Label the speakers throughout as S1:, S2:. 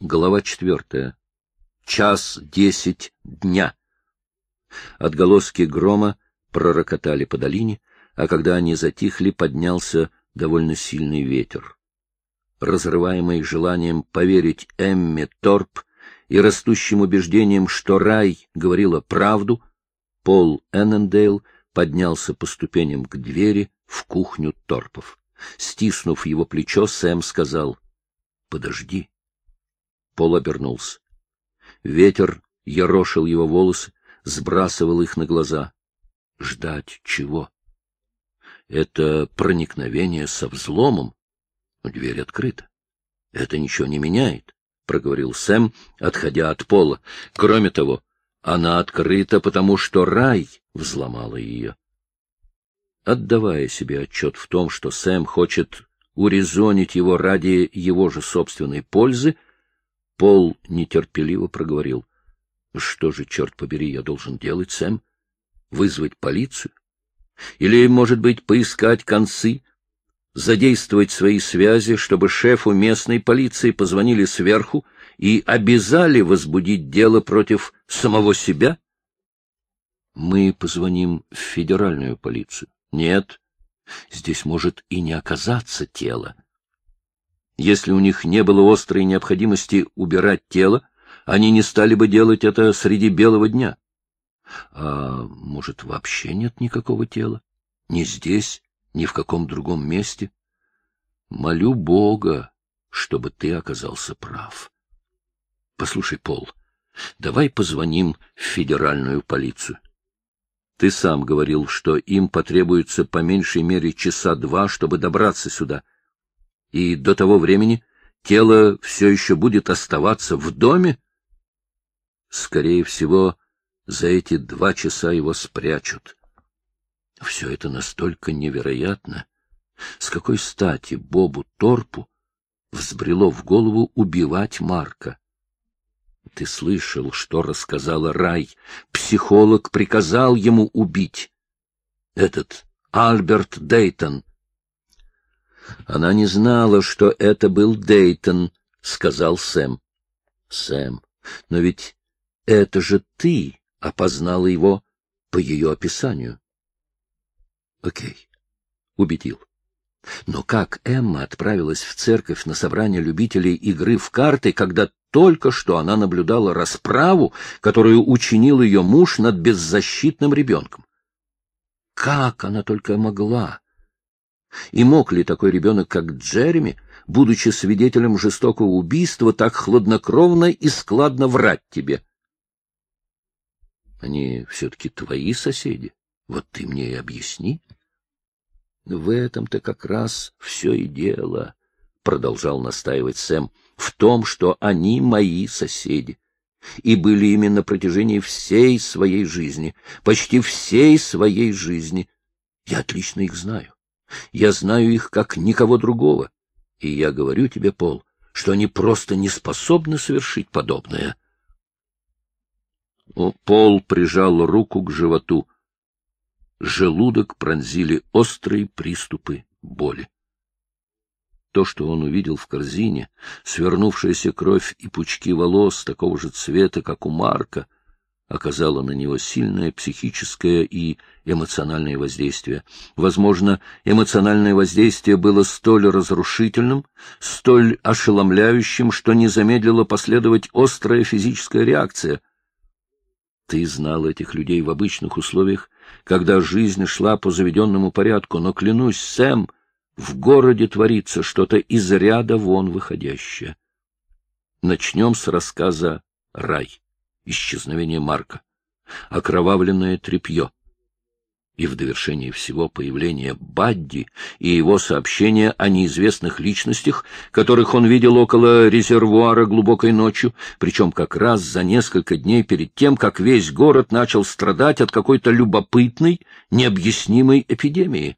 S1: Глава четвертая. Час десять дня. Отголоски грома пророкотали по долине, а когда они затихли, поднялся довольно сильный ветер. Разрываемый желанием поверить Эмме Торп и растущим убеждением, что рай говорила правду, Пол Эннендейл поднялся по ступеням к двери в кухню Торпов. Стиснув его плечо, Сэм сказал «Подожди». Пол обернулся. Ветер ерошил его волосы, сбрасывал их на глаза. Ждать чего? Это проникновение со взломом. Дверь открыта. Это ничего не меняет, — проговорил Сэм, отходя от пола. Кроме того, она открыта, потому что рай взломала ее. Отдавая себе отчет в том, что Сэм хочет урезонить его ради его же собственной пользы, Пол нетерпеливо проговорил. — Что же, черт побери, я должен делать, Сэм? Вызвать полицию? Или, может быть, поискать концы? Задействовать свои связи, чтобы шефу местной полиции позвонили сверху и обязали возбудить дело против самого себя? Мы позвоним в федеральную полицию. Нет, здесь может и не оказаться тело. Если у них не было острой необходимости убирать тело, они не стали бы делать это среди белого дня. А может, вообще нет никакого тела? Ни здесь, ни в каком другом месте? Молю Бога, чтобы ты оказался прав. Послушай, Пол, давай позвоним в федеральную полицию. Ты сам говорил, что им потребуется по меньшей мере часа два, чтобы добраться сюда — и до того времени тело все еще будет оставаться в доме? Скорее всего, за эти два часа его спрячут. Все это настолько невероятно. С какой стати Бобу Торпу взбрело в голову убивать Марка? Ты слышал, что рассказала Рай. Психолог приказал ему убить. Этот Альберт Дейтон — она не знала, что это был Дейтон, — сказал Сэм. — Сэм, но ведь это же ты опознала его по ее описанию. — Окей, — убедил. Но как Эмма отправилась в церковь на собрание любителей игры в карты, когда только что она наблюдала расправу, которую учинил ее муж над беззащитным ребенком? Как она только могла? И мог ли такой ребенок, как Джереми, будучи свидетелем жестокого убийства, так хладнокровно и складно врать тебе? Они все-таки твои соседи. Вот ты мне и объясни. В этом-то как раз все и дело, — продолжал настаивать Сэм, — в том, что они мои соседи. И были ими на протяжении всей своей жизни, почти всей своей жизни. Я отлично их знаю. Я знаю их как никого другого. И я говорю тебе, Пол, что они просто не способны совершить подобное. Пол прижал руку к животу. Желудок пронзили острые приступы боли. То, что он увидел в корзине, свернувшаяся кровь и пучки волос такого же цвета, как у Марка, оказало на него сильное психическое и эмоциональное воздействие. Возможно, эмоциональное воздействие было столь разрушительным, столь ошеломляющим, что не замедлило последовать острая физическая реакция. Ты знал этих людей в обычных условиях, когда жизнь шла по заведенному порядку, но, клянусь, Сэм, в городе творится что-то из ряда вон выходящее. Начнем с рассказа «Рай» исчезновение Марка, окровавленное тряпье, и в довершении всего появление Бадди и его сообщения о неизвестных личностях, которых он видел около резервуара глубокой ночью, причем как раз за несколько дней перед тем, как весь город начал страдать от какой-то любопытной, необъяснимой эпидемии.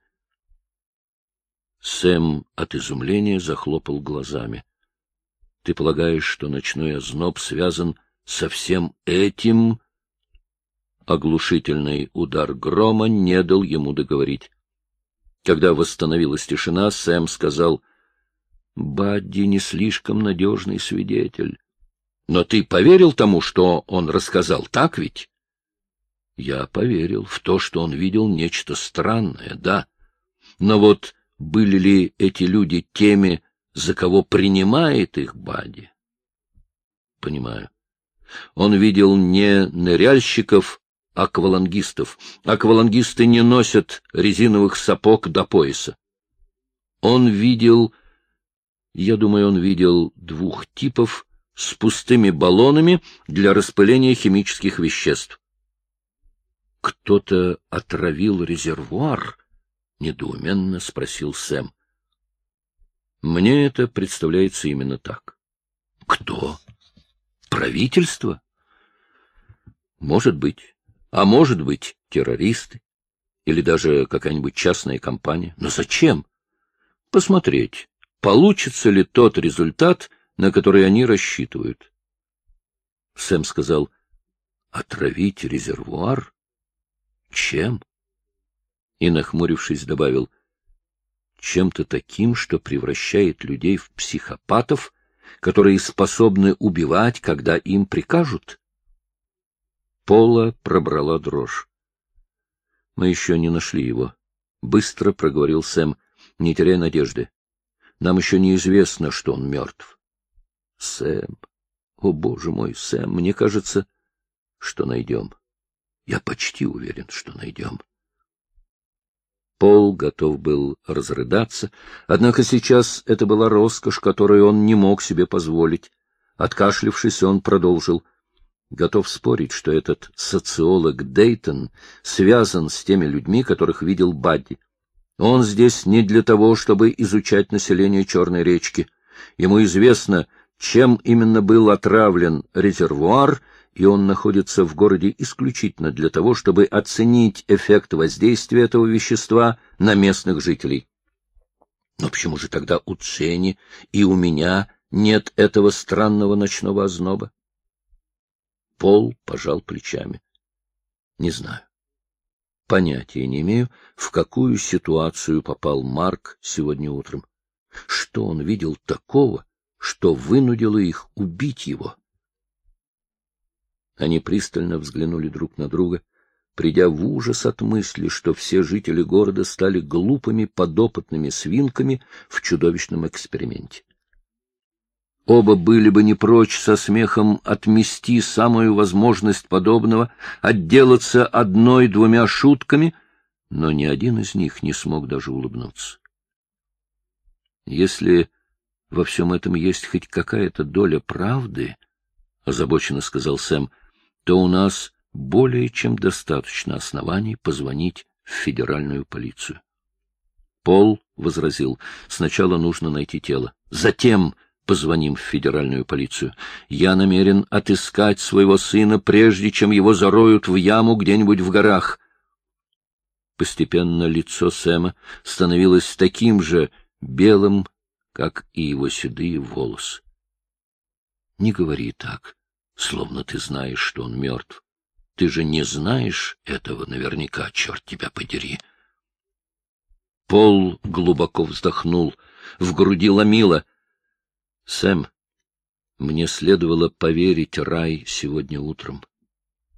S1: Сэм от изумления захлопал глазами. — Ты полагаешь, что ночной озноб связан со всем этим оглушительный удар грома не дал ему договорить. Когда восстановилась тишина, Сэм сказал, — Бадди не слишком надежный свидетель. Но ты поверил тому, что он рассказал, так ведь? Я поверил в то, что он видел нечто странное, да. Но вот были ли эти люди теми, за кого принимает их Бади? Понимаю. Он видел не ныряльщиков, а аквалангистов. Аквалангисты не носят резиновых сапог до пояса. Он видел, я думаю, он видел двух типов с пустыми баллонами для распыления химических веществ. Кто-то отравил резервуар? — недоуменно спросил Сэм. Мне это представляется именно так. Кто? Правительство? Может быть. А может быть, террористы. Или даже какая-нибудь частная компания. Но зачем? Посмотреть, получится ли тот результат, на который они рассчитывают. Сэм сказал, отравить резервуар? Чем? И, нахмурившись, добавил, чем-то таким, что превращает людей в психопатов, которые способны убивать, когда им прикажут? Пола пробрала дрожь. — Мы еще не нашли его. Быстро проговорил Сэм, не теряя надежды. Нам еще неизвестно, что он мертв. — Сэм, о, боже мой, Сэм, мне кажется, что найдем. Я почти уверен, что найдем. Пол готов был разрыдаться, однако сейчас это была роскошь, которую он не мог себе позволить. Откашлившись, он продолжил. Готов спорить, что этот социолог Дейтон связан с теми людьми, которых видел Бадди. Он здесь не для того, чтобы изучать население Черной речки. Ему известно, чем именно был отравлен резервуар — и он находится в городе исключительно для того, чтобы оценить эффект воздействия этого вещества на местных жителей. Но почему же тогда у Цени и у меня нет этого странного ночного озноба? Пол пожал плечами. Не знаю. Понятия не имею, в какую ситуацию попал Марк сегодня утром. Что он видел такого, что вынудило их убить его? Они пристально взглянули друг на друга, придя в ужас от мысли, что все жители города стали глупыми подопытными свинками в чудовищном эксперименте. Оба были бы не прочь со смехом отмести самую возможность подобного, отделаться одной-двумя шутками, но ни один из них не смог даже улыбнуться. Если во всем этом есть хоть какая-то доля правды, — озабоченно сказал Сэм, — то у нас более чем достаточно оснований позвонить в федеральную полицию. Пол возразил, сначала нужно найти тело, затем позвоним в федеральную полицию. Я намерен отыскать своего сына, прежде чем его зароют в яму где-нибудь в горах. Постепенно лицо Сэма становилось таким же белым, как и его седые волосы. — Не говори так, словно ты знаешь, что он мертв. Ты же не знаешь этого наверняка, черт тебя подери. Пол глубоко вздохнул, в груди ломило. Сэм, мне следовало поверить Рай сегодня утром.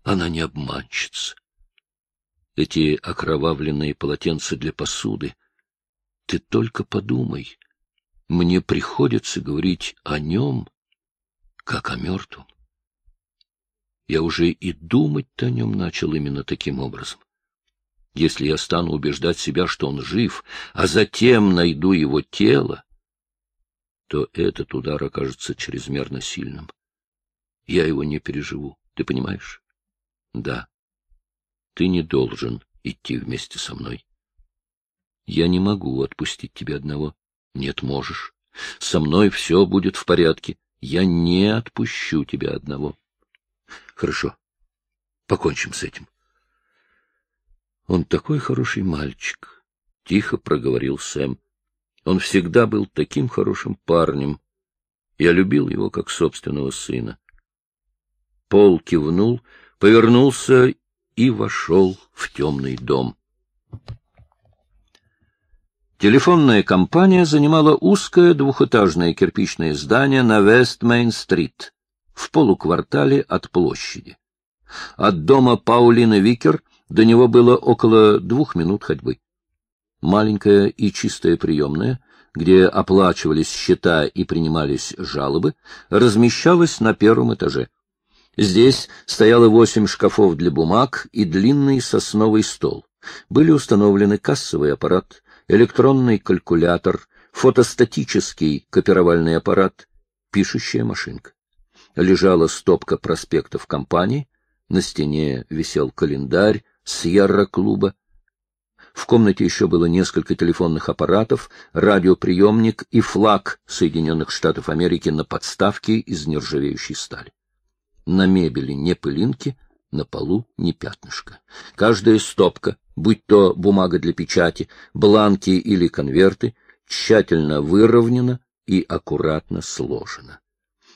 S1: Она не обманщица. Эти окровавленные полотенца для посуды. Ты только подумай. Мне приходится говорить о нем, как о мертвом. Я уже и думать-то о нем начал именно таким образом. Если я стану убеждать себя, что он жив, а затем найду его тело, то этот удар окажется чрезмерно сильным. Я его не переживу, ты понимаешь? Да. Ты не должен идти вместе со мной. Я не могу отпустить тебя одного. Нет, можешь. Со мной все будет в порядке. Я не отпущу тебя одного. Хорошо. Покончим с этим. Он такой хороший мальчик, — тихо проговорил Сэм. Он всегда был таким хорошим парнем. Я любил его как собственного сына. Пол кивнул, повернулся и вошел в темный дом. Телефонная компания занимала узкое двухэтажное кирпичное здание на Вест-Мейн-стрит в полуквартале от площади. От дома Паулины Викер до него было около двух минут ходьбы. Маленькая и чистая приемная, где оплачивались счета и принимались жалобы, размещалась на первом этаже. Здесь стояло восемь шкафов для бумаг и длинный сосновый стол. Были установлены кассовый аппарат, электронный калькулятор, фотостатический копировальный аппарат, пишущая машинка. Лежала стопка проспектов компании, на стене висел календарь Сьерра-клуба. В комнате еще было несколько телефонных аппаратов, радиоприемник и флаг Соединенных Штатов Америки на подставке из нержавеющей стали. На мебели не пылинки, на полу не пятнышко. Каждая стопка, будь то бумага для печати, бланки или конверты, тщательно выровнена и аккуратно сложена.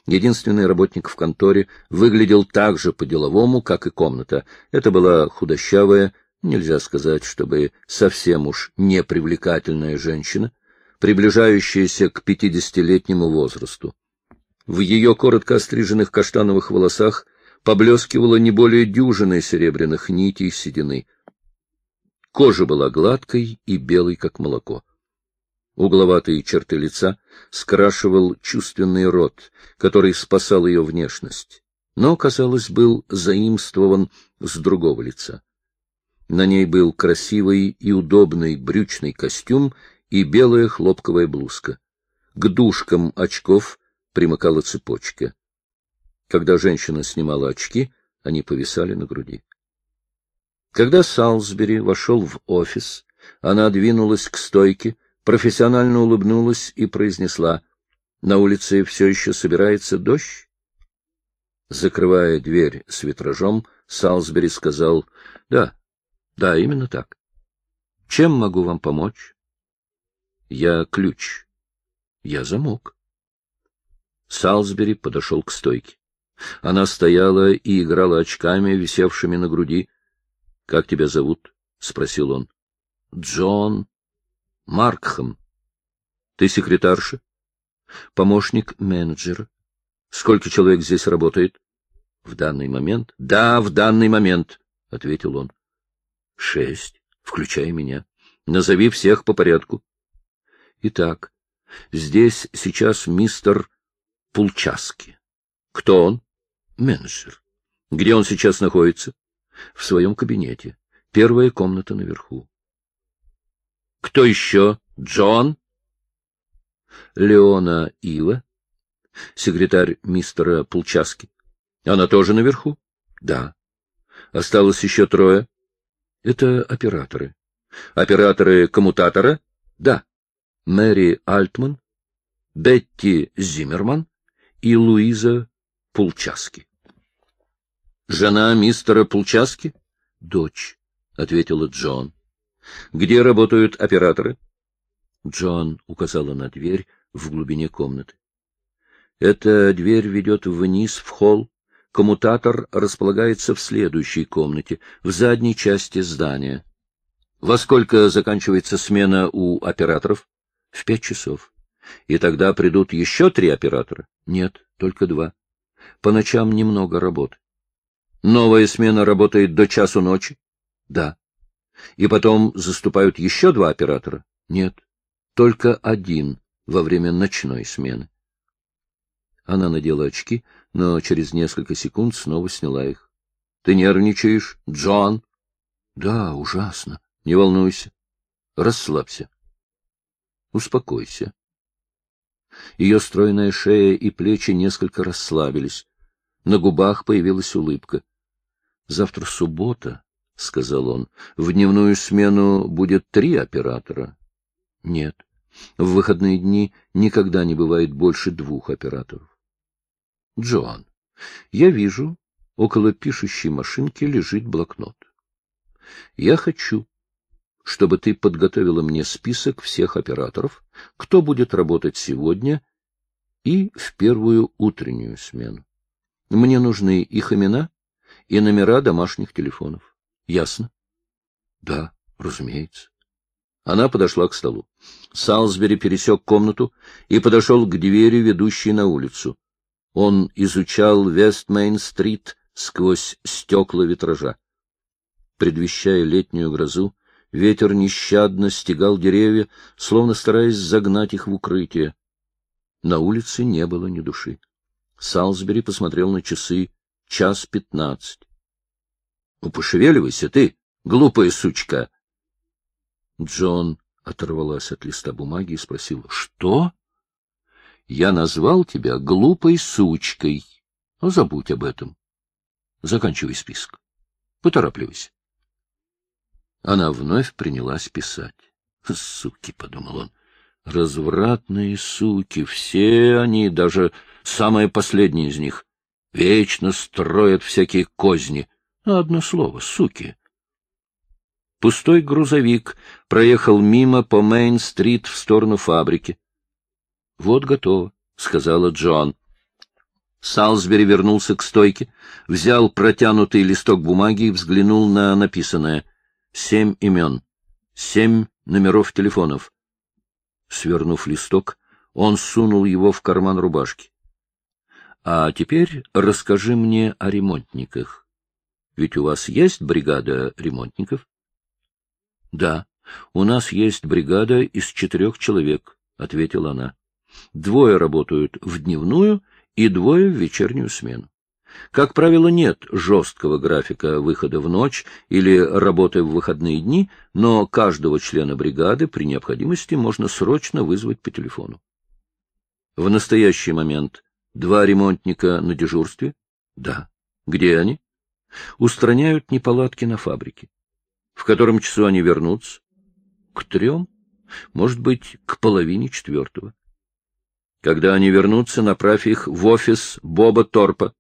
S1: Единственный работник в конторе выглядел так же по-деловому, как и комната. Это была худощавая, нельзя сказать, чтобы совсем уж непривлекательная женщина, приближающаяся к пятидесятилетнему возрасту. В ее коротко остриженных каштановых волосах поблескивало не более дюжины серебряных нитей седины. Кожа была гладкой и белой, как молоко. Угловатые черты лица скрашивал чувственный рот, который спасал ее внешность, но, казалось, был заимствован с другого лица. На ней был красивый и удобный брючный костюм и белая хлопковая блузка. К дужкам очков примыкала цепочка. Когда женщина снимала очки, они повисали на груди. Когда Салсбери вошел в офис, она двинулась к стойке, профессионально улыбнулась и произнесла, «На улице все еще собирается дождь?» Закрывая дверь с витражом, Салсбери сказал, «Да, да, именно так. Чем могу вам помочь?» «Я ключ. Я замок». Салсбери подошел к стойке. Она стояла и играла очками, висевшими на груди. — Как тебя зовут? — спросил он. — Джон Маркхэм. Ты секретарша? Помощник менеджера. Сколько человек здесь работает? В данный момент? Да, в данный момент, ответил он. Шесть, включая меня. Назови всех по порядку. Итак, здесь сейчас мистер Пулчаски. Кто он? Менеджер. Где он сейчас находится? В своем кабинете. Первая комната наверху. Кто еще? Джон? Леона Ива, секретарь мистера Пулчаски. Она тоже наверху? Да. Осталось еще трое. Это операторы. Операторы коммутатора? Да. Мэри Альтман, Бетти Зиммерман и Луиза Пулчаски. Жена мистера Пулчаски? Дочь, — ответила Джон. Где работают операторы? Джон указала на дверь в глубине комнаты. Эта дверь ведет вниз в холл. Коммутатор располагается в следующей комнате, в задней части здания. Во сколько заканчивается смена у операторов? В пять часов. И тогда придут еще три оператора? Нет, только два. По ночам немного работы. Новая смена работает до часу ночи? Да. И потом заступают еще два оператора? Нет, только один во время ночной смены. Она надела очки, но через несколько секунд снова сняла их. — Ты нервничаешь, Джон? — Да, ужасно. Не волнуйся. Расслабься. Успокойся. Ее стройная шея и плечи несколько расслабились. На губах появилась улыбка. Завтра суббота, — сказал он. — В дневную смену будет три оператора. — Нет. В выходные дни никогда не бывает больше двух операторов. — Джоан, я вижу, около пишущей машинки лежит блокнот. Я хочу, чтобы ты подготовила мне список всех операторов, кто будет работать сегодня и в первую утреннюю смену. Мне нужны их имена и номера домашних телефонов. Ясно? Да, разумеется. Она подошла к столу. Салсбери пересек комнату и подошел к двери, ведущей на улицу. Он изучал Вестмейн-стрит сквозь стекла витража. Предвещая летнюю грозу, ветер нещадно стегал деревья, словно стараясь загнать их в укрытие. На улице не было ни души. Салсбери посмотрел на часы. Час пятнадцать. — пошевеливайся ты, глупая сучка! Джон оторвалась от листа бумаги и спросила. — Что? — Я назвал тебя глупой сучкой. Ну, забудь об этом. Заканчивай список. Поторапливайся. Она вновь принялась писать. «Суки», — подумал он, — «развратные суки, все они, даже самые последние из них, вечно строят всякие козни. Одно слово — суки». Пустой грузовик проехал мимо по Мейн-стрит в сторону фабрики. — Вот готово, — сказала Джон. Салсбери вернулся к стойке, взял протянутый листок бумаги и взглянул на написанное. Семь имен, семь номеров телефонов. Свернув листок, он сунул его в карман рубашки. — А теперь расскажи мне о ремонтниках. Ведь у вас есть бригада ремонтников? — Да, у нас есть бригада из четырех человек, — ответила она. — Двое работают в дневную и двое в вечернюю смену. Как правило, нет жесткого графика выхода в ночь или работы в выходные дни, но каждого члена бригады при необходимости можно срочно вызвать по телефону. В настоящий момент два ремонтника на дежурстве? Да. Где они? Устраняют неполадки на фабрике. В котором часу они вернутся? К трем? Может быть, к половине четвертого. Когда они вернутся, направь их в офис Боба Торпа.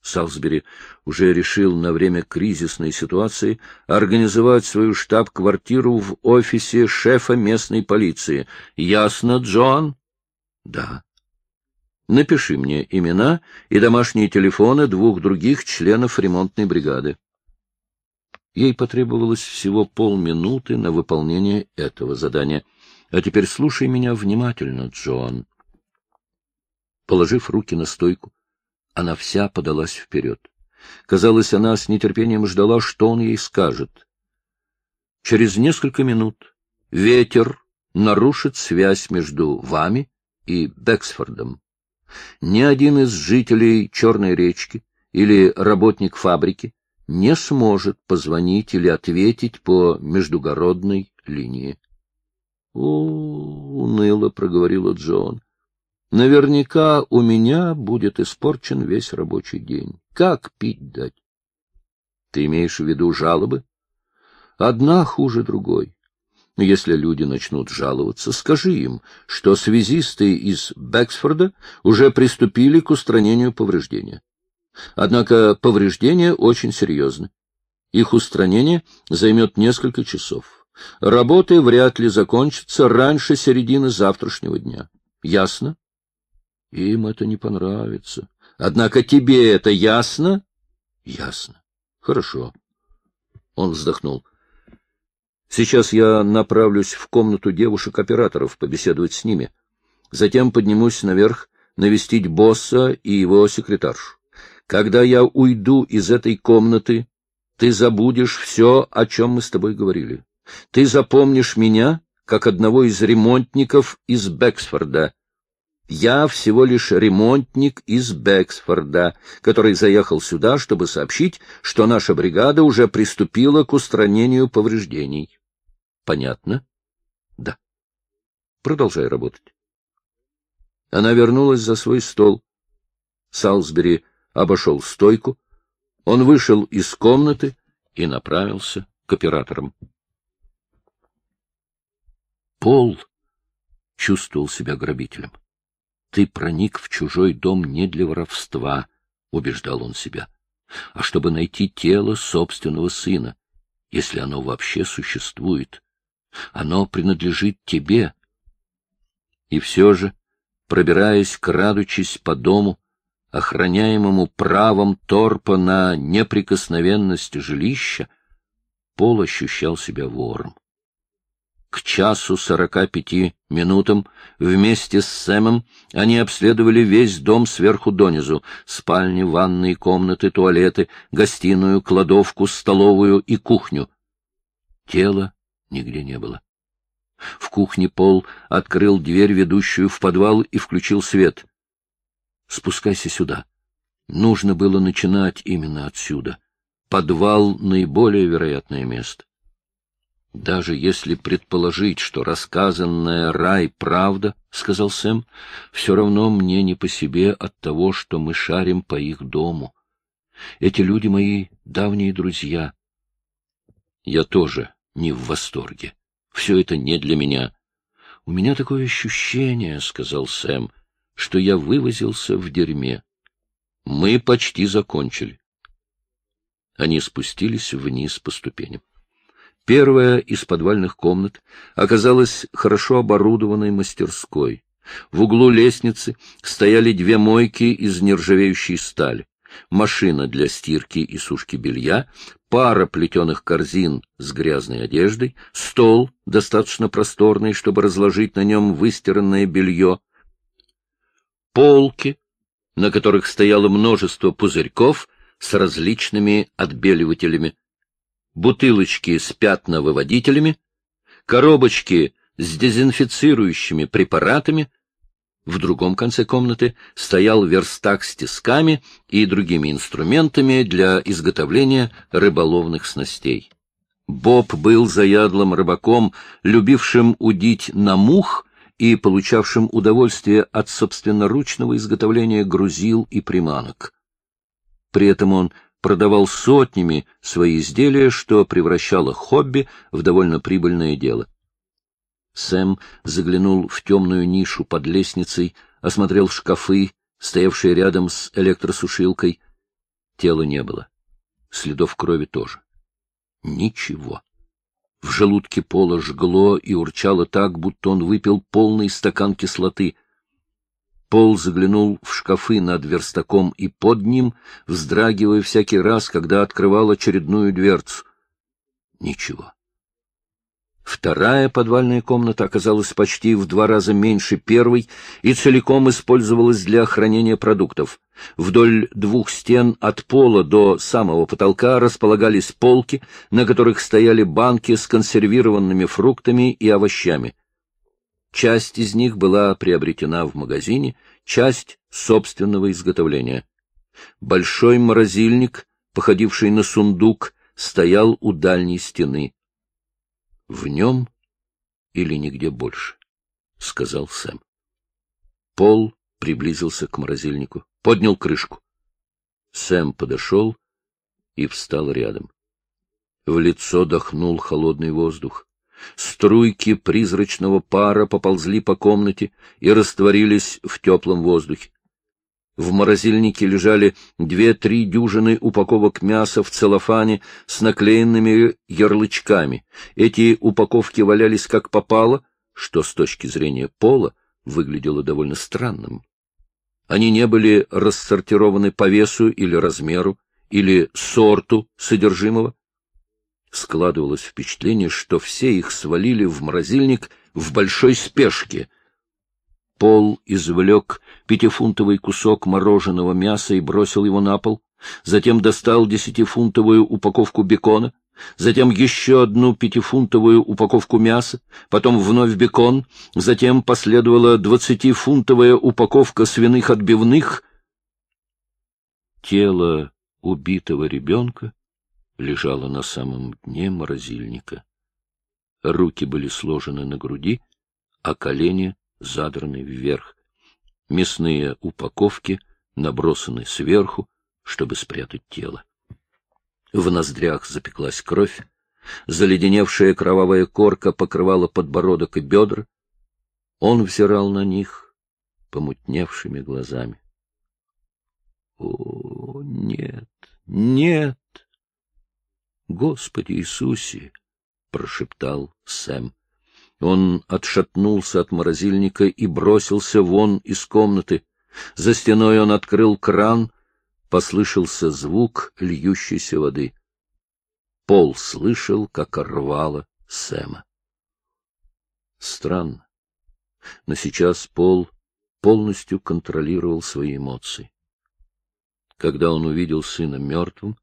S1: Салсбери уже решил на время кризисной ситуации организовать свою штаб-квартиру в офисе шефа местной полиции. Ясно, Джон? Да. Напиши мне имена и домашние телефоны двух других членов ремонтной бригады. Ей потребовалось всего полминуты на выполнение этого задания. А теперь слушай меня внимательно, Джон. Положив руки на стойку, она вся подалась вперед. Казалось, она с нетерпением ждала, что он ей скажет. Через несколько минут ветер нарушит связь между вами и Бексфордом. Ни один из жителей Черной речки или работник фабрики не сможет позвонить или ответить по междугородной линии. — уныло проговорила Джон, — наверняка у меня будет испорчен весь рабочий день. Как пить дать? — Ты имеешь в виду жалобы? — Одна хуже другой. Если люди начнут жаловаться, скажи им, что связисты из Бексфорда уже приступили к устранению повреждения. Однако повреждения очень серьезны. Их устранение займет несколько часов. Работы вряд ли закончатся раньше середины завтрашнего дня. Ясно? Им это не понравится. Однако тебе это ясно? Ясно. Хорошо. Он вздохнул. Сейчас я направлюсь в комнату девушек-операторов побеседовать с ними. Затем поднимусь наверх навестить босса и его секретаршу. Когда я уйду из этой комнаты, ты забудешь все, о чем мы с тобой говорили. Ты запомнишь меня, как одного из ремонтников из Бексфорда. Я всего лишь ремонтник из Бексфорда, который заехал сюда, чтобы сообщить, что наша бригада уже приступила к устранению повреждений. Понятно? Да. Продолжай работать. Она вернулась за свой стол. Салсбери обошел стойку. Он вышел из комнаты и направился к операторам. Пол чувствовал себя грабителем. Ты проник в чужой дом не для воровства, — убеждал он себя, — а чтобы найти тело собственного сына, если оно вообще существует. Оно принадлежит тебе. И все же, пробираясь, крадучись по дому, охраняемому правом торпа на неприкосновенность жилища, Пол ощущал себя вором. К часу сорока пяти минутам вместе с Сэмом они обследовали весь дом сверху донизу — спальни, ванные, комнаты, туалеты, гостиную, кладовку, столовую и кухню. Тела нигде не было. В кухне Пол открыл дверь, ведущую в подвал, и включил свет. — Спускайся сюда. Нужно было начинать именно отсюда. Подвал — наиболее вероятное место. Даже если предположить, что рассказанная рай правда, — сказал Сэм, — все равно мне не по себе от того, что мы шарим по их дому. Эти люди мои давние друзья. Я тоже не в восторге. Все это не для меня. — У меня такое ощущение, — сказал Сэм, — что я вывозился в дерьме. Мы почти закончили. Они спустились вниз по ступеням. Первая из подвальных комнат оказалась хорошо оборудованной мастерской. В углу лестницы стояли две мойки из нержавеющей стали, машина для стирки и сушки белья, пара плетеных корзин с грязной одеждой, стол, достаточно просторный, чтобы разложить на нем выстиранное белье, полки, на которых стояло множество пузырьков с различными отбеливателями, бутылочки с пятновыводителями, коробочки с дезинфицирующими препаратами, в другом конце комнаты стоял верстак с тисками и другими инструментами для изготовления рыболовных снастей. Боб был заядлым рыбаком, любившим удить на мух и получавшим удовольствие от собственноручного изготовления грузил и приманок. При этом он продавал сотнями свои изделия, что превращало хобби в довольно прибыльное дело. Сэм заглянул в темную нишу под лестницей, осмотрел шкафы, стоявшие рядом с электросушилкой. Тела не было. Следов крови тоже. Ничего. В желудке Пола жгло и урчало так, будто он выпил полный стакан кислоты. Пол заглянул в шкафы над верстаком и под ним, вздрагивая всякий раз, когда открывал очередную дверцу. Ничего. Вторая подвальная комната оказалась почти в два раза меньше первой и целиком использовалась для хранения продуктов. Вдоль двух стен от пола до самого потолка располагались полки, на которых стояли банки с консервированными фруктами и овощами. Часть из них была приобретена в магазине, часть — собственного изготовления. Большой морозильник, походивший на сундук, стоял у дальней стены. В нем или нигде больше, — сказал Сэм. Пол приблизился к морозильнику, поднял крышку. Сэм подошел и встал рядом. В лицо дохнул холодный воздух. Струйки призрачного пара поползли по комнате и растворились в теплом воздухе. В морозильнике лежали две-три дюжины упаковок мяса в целлофане с наклеенными ярлычками. Эти упаковки валялись как попало, что с точки зрения пола выглядело довольно странным. Они не были рассортированы по весу или размеру, или сорту содержимого. Складывалось впечатление, что все их свалили в морозильник в большой спешке — Пол извлек пятифунтовый кусок мороженого мяса и бросил его на пол, затем достал десятифунтовую упаковку бекона, затем еще одну пятифунтовую упаковку мяса, потом вновь бекон, затем последовала двадцатифунтовая упаковка свиных отбивных. Тело убитого ребенка лежало на самом дне морозильника. Руки были сложены на груди, а колени задраны вверх. Мясные упаковки набросаны сверху, чтобы спрятать тело. В ноздрях запеклась кровь, заледеневшая кровавая корка покрывала подбородок и бедра. Он взирал на них помутневшими глазами. — О, нет, нет! — Господи Иисусе! — прошептал Сэм. Он отшатнулся от морозильника и бросился вон из комнаты. За стеной он открыл кран, послышался звук льющейся воды. Пол слышал, как рвало Сэма. Странно. Но сейчас Пол полностью контролировал свои эмоции. Когда он увидел сына мертвым,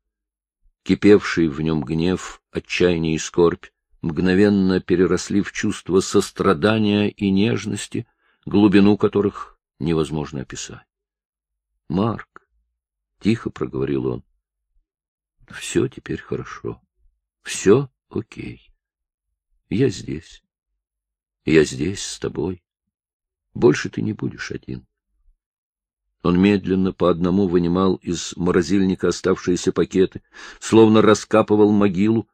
S1: кипевший в нем гнев, отчаяние и скорбь, мгновенно переросли в чувство сострадания и нежности, глубину которых невозможно описать. — Марк, — тихо проговорил он, — все теперь хорошо, все окей. Я здесь. Я здесь с тобой. Больше ты не будешь один. Он медленно по одному вынимал из морозильника оставшиеся пакеты, словно раскапывал могилу.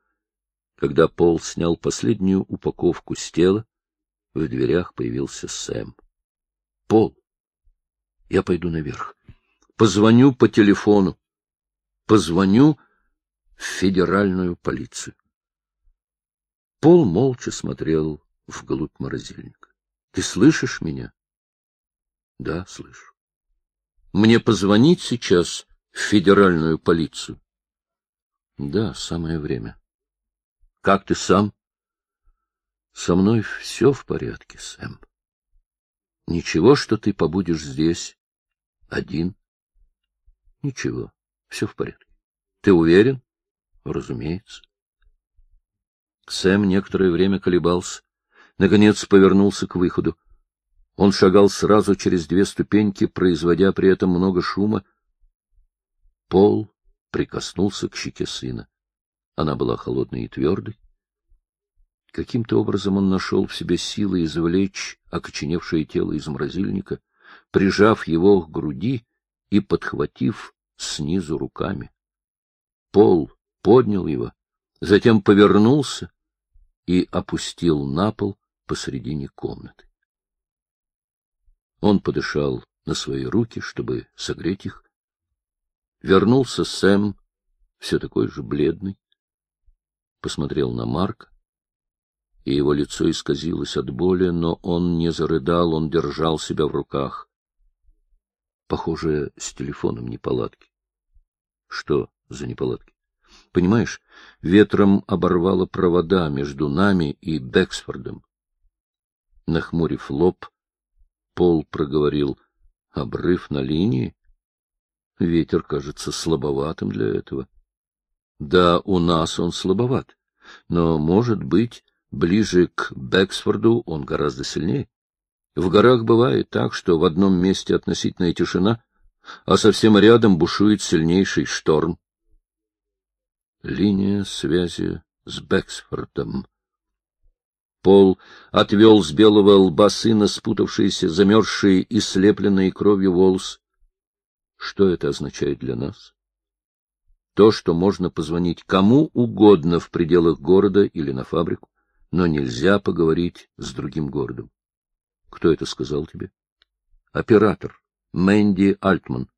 S1: Когда Пол снял последнюю упаковку с тела, в дверях появился Сэм. — Пол, я пойду наверх. Позвоню по телефону. Позвоню в федеральную полицию. Пол молча смотрел вглубь морозильника. — Ты слышишь меня? — Да, слышу. — Мне позвонить сейчас в федеральную полицию? — Да, самое время. — Как ты сам? — Со мной все в порядке, Сэм. — Ничего, что ты побудешь здесь один? — Ничего, все в порядке. — Ты уверен? — Разумеется. Сэм некоторое время колебался, наконец повернулся к выходу. Он шагал сразу через две ступеньки, производя при этом много шума. Пол прикоснулся к щеке сына. Она была холодной и твердой. Каким-то образом он нашел в себе силы извлечь окоченевшее тело из морозильника, прижав его к груди и подхватив снизу руками. Пол поднял его, затем повернулся и опустил на пол посредине комнаты. Он подышал на свои руки, чтобы согреть их. Вернулся Сэм, все такой же бледный, посмотрел на Марка, и его лицо исказилось от боли, но он не зарыдал, он держал себя в руках. Похоже, с телефоном неполадки. Что за неполадки? Понимаешь, ветром оборвало провода между нами и Бексфордом. Нахмурив лоб, Пол проговорил «Обрыв на линии?» Ветер кажется слабоватым для этого. Да, у нас он слабоват, но, может быть, ближе к Бексфорду он гораздо сильнее. В горах бывает так, что в одном месте относительная тишина, а совсем рядом бушует сильнейший шторм. Линия связи с Бексфордом. Пол отвел с белого лба сына спутавшиеся, замерзшие и слепленные кровью волосы. Что это означает для нас? То, что можно позвонить кому угодно в пределах города или на фабрику, но нельзя поговорить с другим городом. Кто это сказал тебе? Оператор. Мэнди Альтман.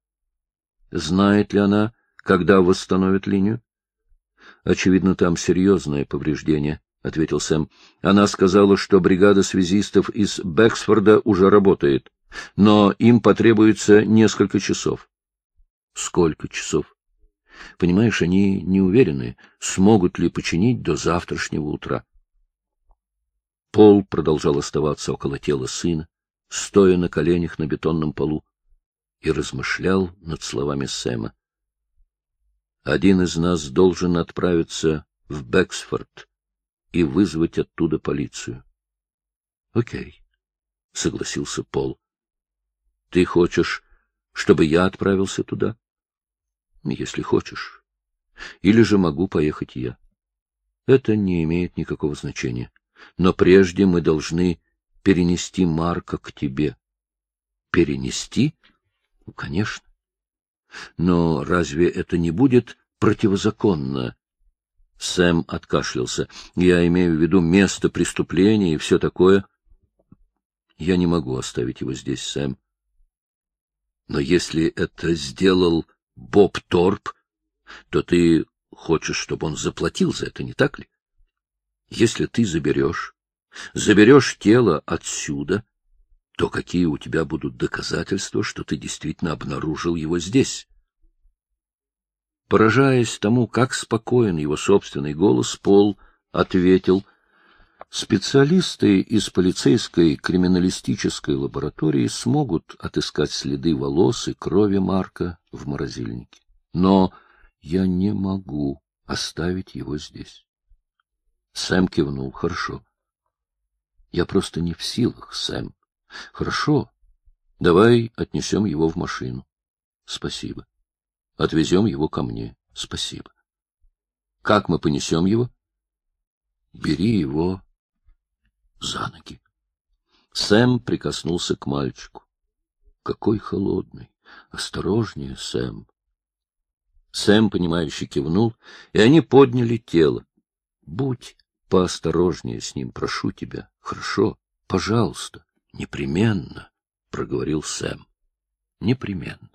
S1: Знает ли она, когда восстановит линию? — Очевидно, там серьезное повреждение, — ответил Сэм. — Она сказала, что бригада связистов из Бэксфорда уже работает, но им потребуется несколько часов. — Сколько часов? Понимаешь, они не уверены, смогут ли починить до завтрашнего утра. Пол продолжал оставаться около тела сына, стоя на коленях на бетонном полу, и размышлял над словами Сэма. Один из нас должен отправиться в Бэксфорд и вызвать оттуда полицию. — Окей, — согласился Пол. — Ты хочешь, чтобы я отправился туда? — Если хочешь. Или же могу поехать я. Это не имеет никакого значения. Но прежде мы должны перенести Марка к тебе. — Перенести? — Конечно. Но разве это не будет противозаконно? Сэм откашлялся. Я имею в виду место преступления и все такое. Я не могу оставить его здесь, Сэм. Но если это сделал Боб Торп, то ты хочешь, чтобы он заплатил за это, не так ли? Если ты заберешь, заберешь тело отсюда, то какие у тебя будут доказательства, что ты действительно обнаружил его здесь? Поражаясь тому, как спокоен его собственный голос, Пол ответил, Специалисты из полицейской криминалистической лаборатории смогут отыскать следы волос и крови Марка в морозильнике. Но я не могу оставить его здесь. Сэм кивнул. Хорошо. Я просто не в силах, Сэм. Хорошо. Давай отнесем его в машину. Спасибо. Отвезем его ко мне. Спасибо. Как мы понесем его? Бери его за ноги. Сэм прикоснулся к мальчику. Какой холодный. Осторожнее, Сэм. Сэм, понимающе кивнул, и они подняли тело. Будь поосторожнее с ним, прошу тебя. Хорошо, пожалуйста, непременно, — проговорил Сэм. Непременно.